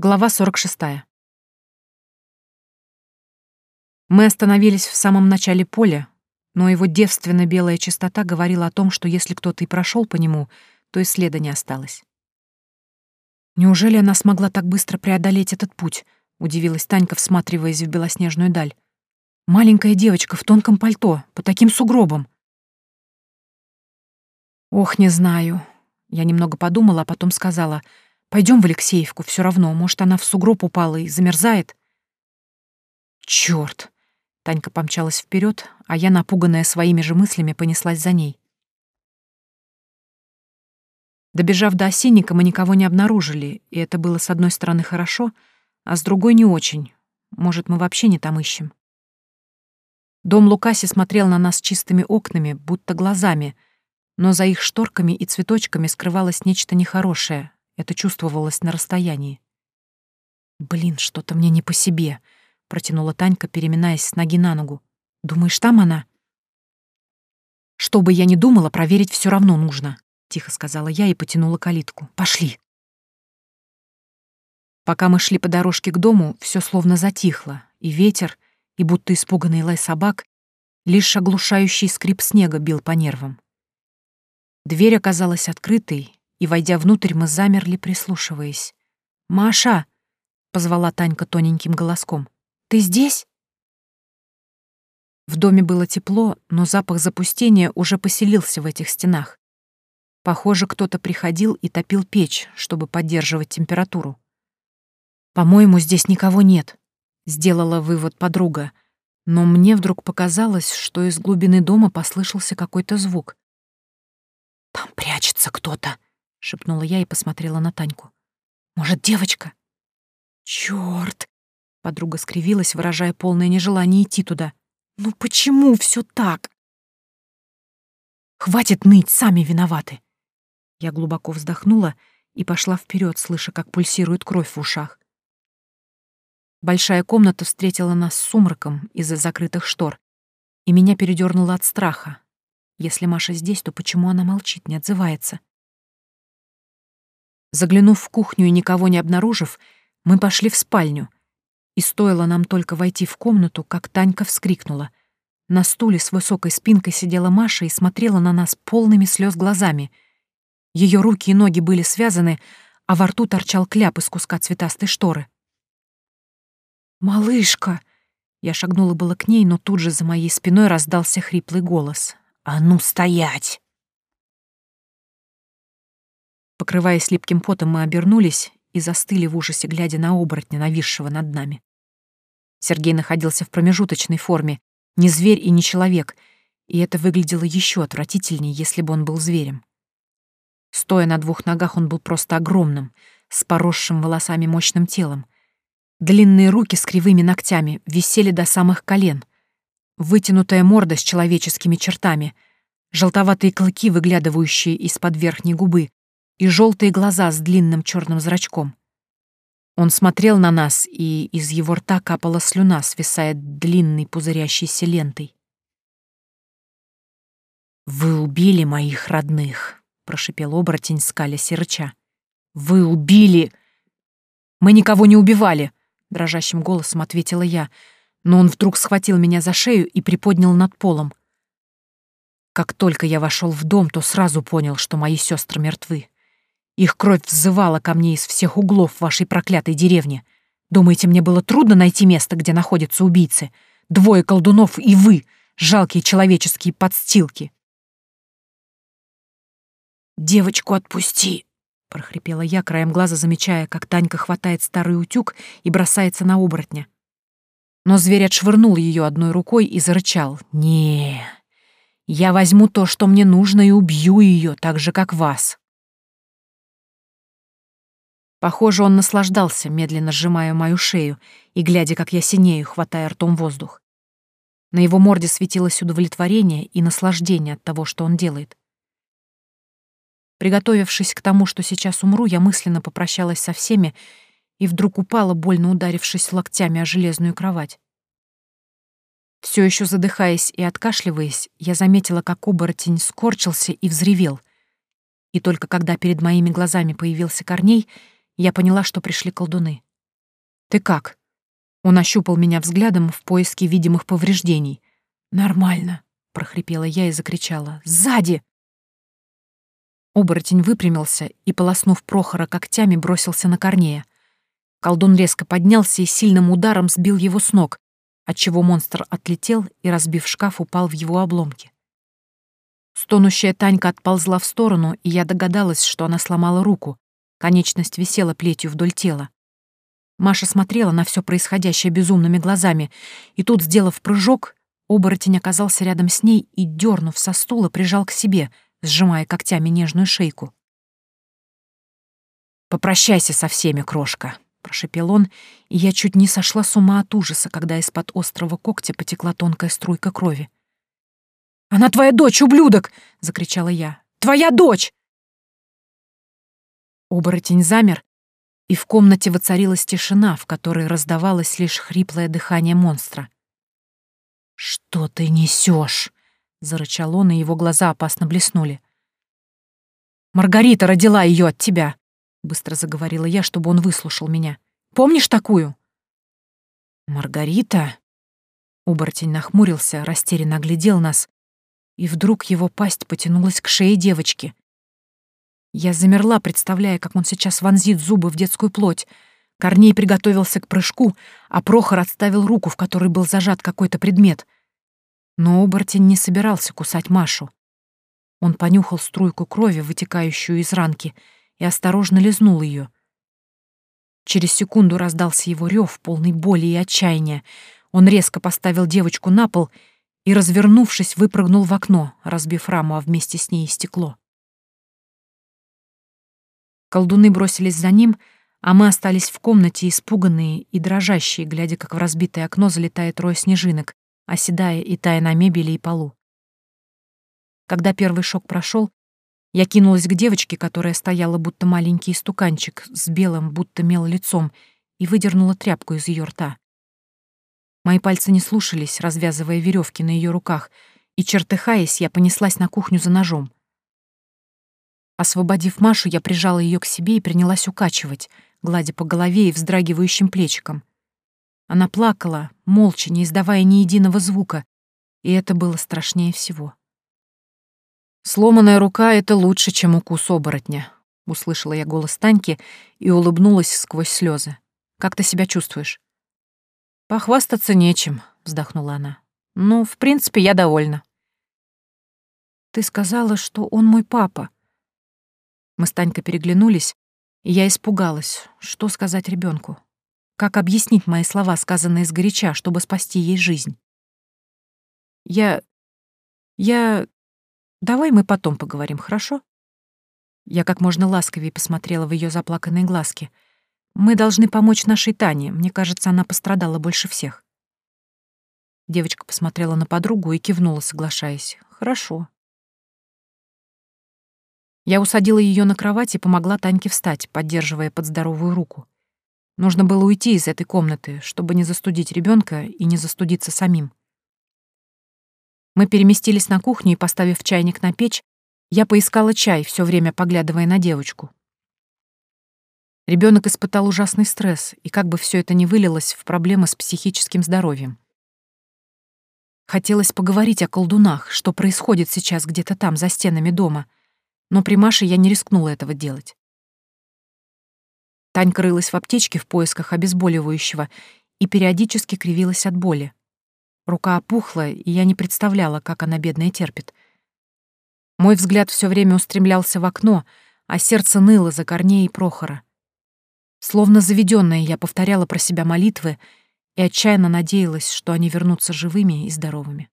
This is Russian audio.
Глава 46. Мы остановились в самом начале поля, но его девственно-белая чистота говорила о том, что если кто-то и прошел по нему, то и следа не осталось. «Неужели она смогла так быстро преодолеть этот путь?» — удивилась Танька, всматриваясь в белоснежную даль. «Маленькая девочка в тонком пальто, по таким сугробам». «Ох, не знаю». Я немного подумала, а потом сказала — Пойдем в Алексеевку, все равно, может, она в сугроб упала и замерзает. Черт! Танька помчалась вперед, а я, напуганная своими же мыслями, понеслась за ней. Добежав до осинника, мы никого не обнаружили, и это было с одной стороны хорошо, а с другой не очень. Может, мы вообще не там ищем. Дом Лукаси смотрел на нас чистыми окнами, будто глазами, но за их шторками и цветочками скрывалось нечто нехорошее, это чувствовалось на расстоянии. «Блин, что-то мне не по себе», — протянула Танька, переминаясь с ноги на ногу. «Думаешь, там она?» «Что бы я ни думала, проверить все равно нужно», — тихо сказала я и потянула калитку. «Пошли». Пока мы шли по дорожке к дому, все словно затихло, и ветер, и будто испуганный лай собак, лишь оглушающий скрип снега бил по нервам. Дверь оказалась открытой, и, войдя внутрь, мы замерли, прислушиваясь. «Маша!» — позвала Танька тоненьким голоском. «Ты здесь?» В доме было тепло, но запах запустения уже поселился в этих стенах. Похоже, кто-то приходил и топил печь, чтобы поддерживать температуру. «По-моему, здесь никого нет», — сделала вывод подруга. Но мне вдруг показалось, что из глубины дома послышался какой-то звук. «Там прячется кто-то», — шепнула я и посмотрела на Таньку. «Может, девочка?» «Чёрт!» — подруга скривилась, выражая полное нежелание идти туда. «Ну почему всё так?» «Хватит ныть, сами виноваты!» Я глубоко вздохнула и пошла вперед, слыша, как пульсирует кровь в ушах. Большая комната встретила нас сумраком из-за закрытых штор, и меня передёрнуло от страха. Если Маша здесь, то почему она молчит, не отзывается? Заглянув в кухню и никого не обнаружив, мы пошли в спальню. И стоило нам только войти в комнату, как Танька вскрикнула. На стуле с высокой спинкой сидела Маша и смотрела на нас полными слез глазами. Ее руки и ноги были связаны, а во рту торчал кляп из куска цветастой шторы. «Малышка!» Я шагнула было к ней, но тут же за моей спиной раздался хриплый голос. «А ну, стоять!» Покрываясь липким потом, мы обернулись и застыли в ужасе, глядя на оборотня, нависшего над нами. Сергей находился в промежуточной форме, не зверь и не человек, и это выглядело еще отвратительнее, если бы он был зверем. Стоя на двух ногах, он был просто огромным, с поросшим волосами мощным телом. Длинные руки с кривыми ногтями висели до самых колен. Вытянутая морда с человеческими чертами, желтоватые клыки, выглядывающие из-под верхней губы, и желтые глаза с длинным черным зрачком. Он смотрел на нас, и из его рта капала слюна, свисая длинной пузырящейся лентой. «Вы убили моих родных», — прошипел оборотень, скалясь и рыча. «Вы убили...» «Мы никого не убивали», — дрожащим голосом ответила я, но он вдруг схватил меня за шею и приподнял над полом. Как только я вошел в дом, то сразу понял, что мои сестры мертвы. Их кровь взывала ко мне из всех углов вашей проклятой деревни. Думаете, мне было трудно найти место, где находятся убийцы? Двое колдунов и вы, жалкие человеческие подстилки. «Девочку отпусти!» — прохрипела я, краем глаза замечая, как Танька хватает старый утюг и бросается на оборотня. Но зверь отшвырнул ее одной рукой и зарычал. не я возьму то, что мне нужно, и убью ее, так же, как вас». Похоже, он наслаждался, медленно сжимая мою шею и глядя, как я синею, хватая ртом воздух. На его морде светилось удовлетворение и наслаждение от того, что он делает. Приготовившись к тому, что сейчас умру, я мысленно попрощалась со всеми и вдруг упала, больно ударившись локтями о железную кровать. Все еще задыхаясь и откашливаясь, я заметила, как оборотень скорчился и взревел. И только когда перед моими глазами появился Корней — я поняла, что пришли колдуны. «Ты как?» Он ощупал меня взглядом в поиске видимых повреждений. «Нормально», — прохрипела я и закричала. «Сзади!» Оборотень выпрямился и, полоснув Прохора когтями, бросился на Корнея. Колдун резко поднялся и сильным ударом сбил его с ног, отчего монстр отлетел и, разбив шкаф, упал в его обломки. Стонущая Танька отползла в сторону, и я догадалась, что она сломала руку. Конечность висела плетью вдоль тела. Маша смотрела на все происходящее безумными глазами, и тут, сделав прыжок, оборотень оказался рядом с ней и, дернув со стула, прижал к себе, сжимая когтями нежную шейку. «Попрощайся со всеми, крошка», — прошепел он, и я чуть не сошла с ума от ужаса, когда из-под острого когтя потекла тонкая струйка крови. «Она твоя дочь, ублюдок!» — закричала я. «Твоя дочь!» Оборотень замер, и в комнате воцарилась тишина, в которой раздавалось лишь хриплое дыхание монстра. «Что ты несешь? зарычал он, и его глаза опасно блеснули. «Маргарита родила ее от тебя!» — быстро заговорила я, чтобы он выслушал меня. «Помнишь такую?» «Маргарита?» Оборотень нахмурился, растерянно оглядел нас, и вдруг его пасть потянулась к шее девочки. Я замерла, представляя, как он сейчас вонзит зубы в детскую плоть. Корней приготовился к прыжку, а Прохор отставил руку, в которой был зажат какой-то предмет. Но оборотень не собирался кусать Машу. Он понюхал струйку крови, вытекающую из ранки, и осторожно лизнул ее. Через секунду раздался его рев, полный боли и отчаяния. Он резко поставил девочку на пол и, развернувшись, выпрыгнул в окно, разбив раму, а вместе с ней и стекло. Колдуны бросились за ним, а мы остались в комнате, испуганные и дрожащие, глядя, как в разбитое окно залетает рой снежинок, оседая и тая на мебели и полу. Когда первый шок прошел, я кинулась к девочке, которая стояла будто маленький стуканчик с белым, будто мел лицом, и выдернула тряпку из ее рта. Мои пальцы не слушались, развязывая веревки на ее руках, и, чертыхаясь, я понеслась на кухню за ножом. Освободив Машу, я прижала ее к себе и принялась укачивать, гладя по голове и вздрагивающим плечиком. Она плакала, молча, не издавая ни единого звука, и это было страшнее всего. «Сломанная рука — это лучше, чем укус оборотня», — услышала я голос Таньки и улыбнулась сквозь слезы. «Как ты себя чувствуешь?» «Похвастаться нечем», — вздохнула она. «Ну, в принципе, я довольна». «Ты сказала, что он мой папа», мы с Танькой переглянулись, и я испугалась, что сказать ребенку. Как объяснить мои слова, сказанные сгоряча, чтобы спасти ей жизнь? Я... я... Давай мы потом поговорим, хорошо? Я как можно ласковее посмотрела в ее заплаканные глазки. Мы должны помочь нашей Тане. Мне кажется, она пострадала больше всех. Девочка посмотрела на подругу и кивнула, соглашаясь. «Хорошо». Я усадила ее на кровать и помогла Таньке встать, поддерживая под здоровую руку. Нужно было уйти из этой комнаты, чтобы не застудить ребенка и не застудиться самим. Мы переместились на кухню и, поставив чайник на печь, я поискала чай, все время поглядывая на девочку. Ребенок испытал ужасный стресс, и как бы все это ни вылилось в проблемы с психическим здоровьем. Хотелось поговорить о колдунах, что происходит сейчас где-то там, за стенами дома — но при Маше я не рискнула этого делать. Танька рылась в аптечке в поисках обезболивающего и периодически кривилась от боли. Рука опухла, и я не представляла, как она, бедная, терпит. Мой взгляд все время устремлялся в окно, а сердце ныло за Корнея и Прохора. Словно заведенная, я повторяла про себя молитвы и отчаянно надеялась, что они вернутся живыми и здоровыми.